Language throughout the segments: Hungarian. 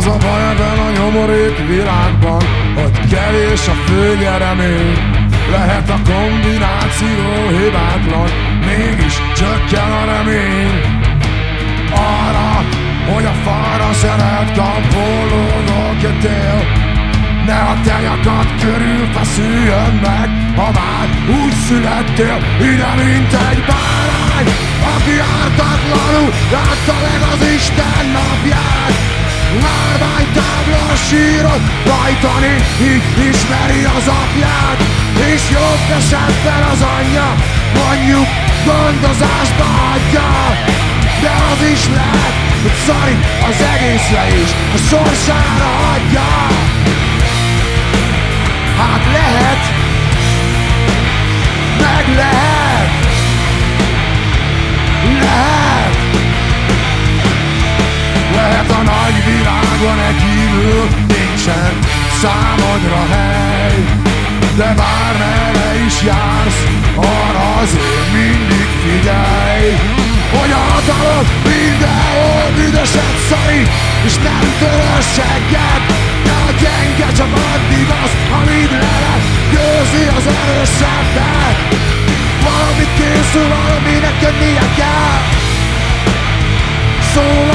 Az a baj ebben a nyomorék világban, hogy kevés a főnyeremény. Lehet a kombináció hibátlan, mégis csökken a remény. Arra, hogy a falra szeret kampolódok tél, ne a te nyakad körül feszüljön meg Ha már úgy születtél ide, mint egy bárány Aki ártatlanul látta meg az Isten napját Márványtábla sírod rajtani, így ismeri az apját És jobb esetben az anyja, mondjuk gondozásba adja De az is lehet, hogy szari az egészre is, a sorsára adja Hát lehet, meg lehet. Világon egy kívül nincsen számodra hely, de bármerre is jársz, arra azért mindig figyelj, hogy a hatalom mindenhol büdöset szari, és nem töröl segget, gyenge csak addig az, amíg lehet Győzi az erősebbet. Valami készül, valaminek jönnie kell. Szóval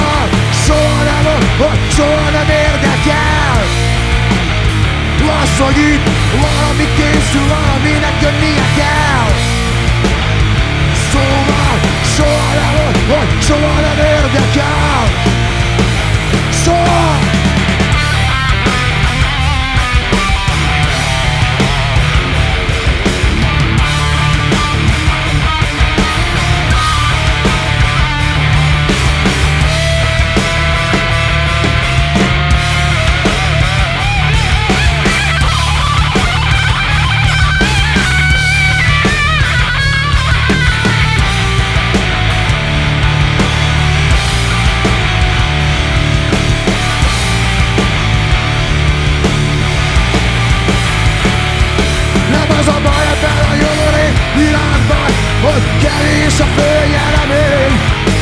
kevés a főnyeremény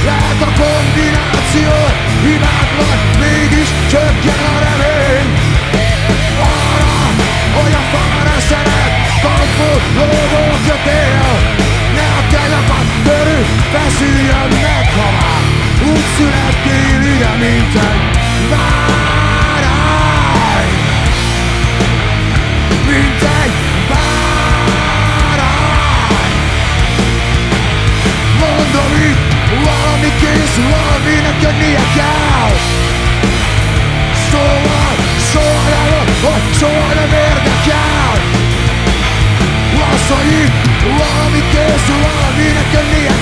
Lehet a kombináció hibátlan, mégis csökken valaminek jönnie kell Szóval soha nem, hogy soha nem érdekel Az, hogy itt valami kész, valaminek jönnie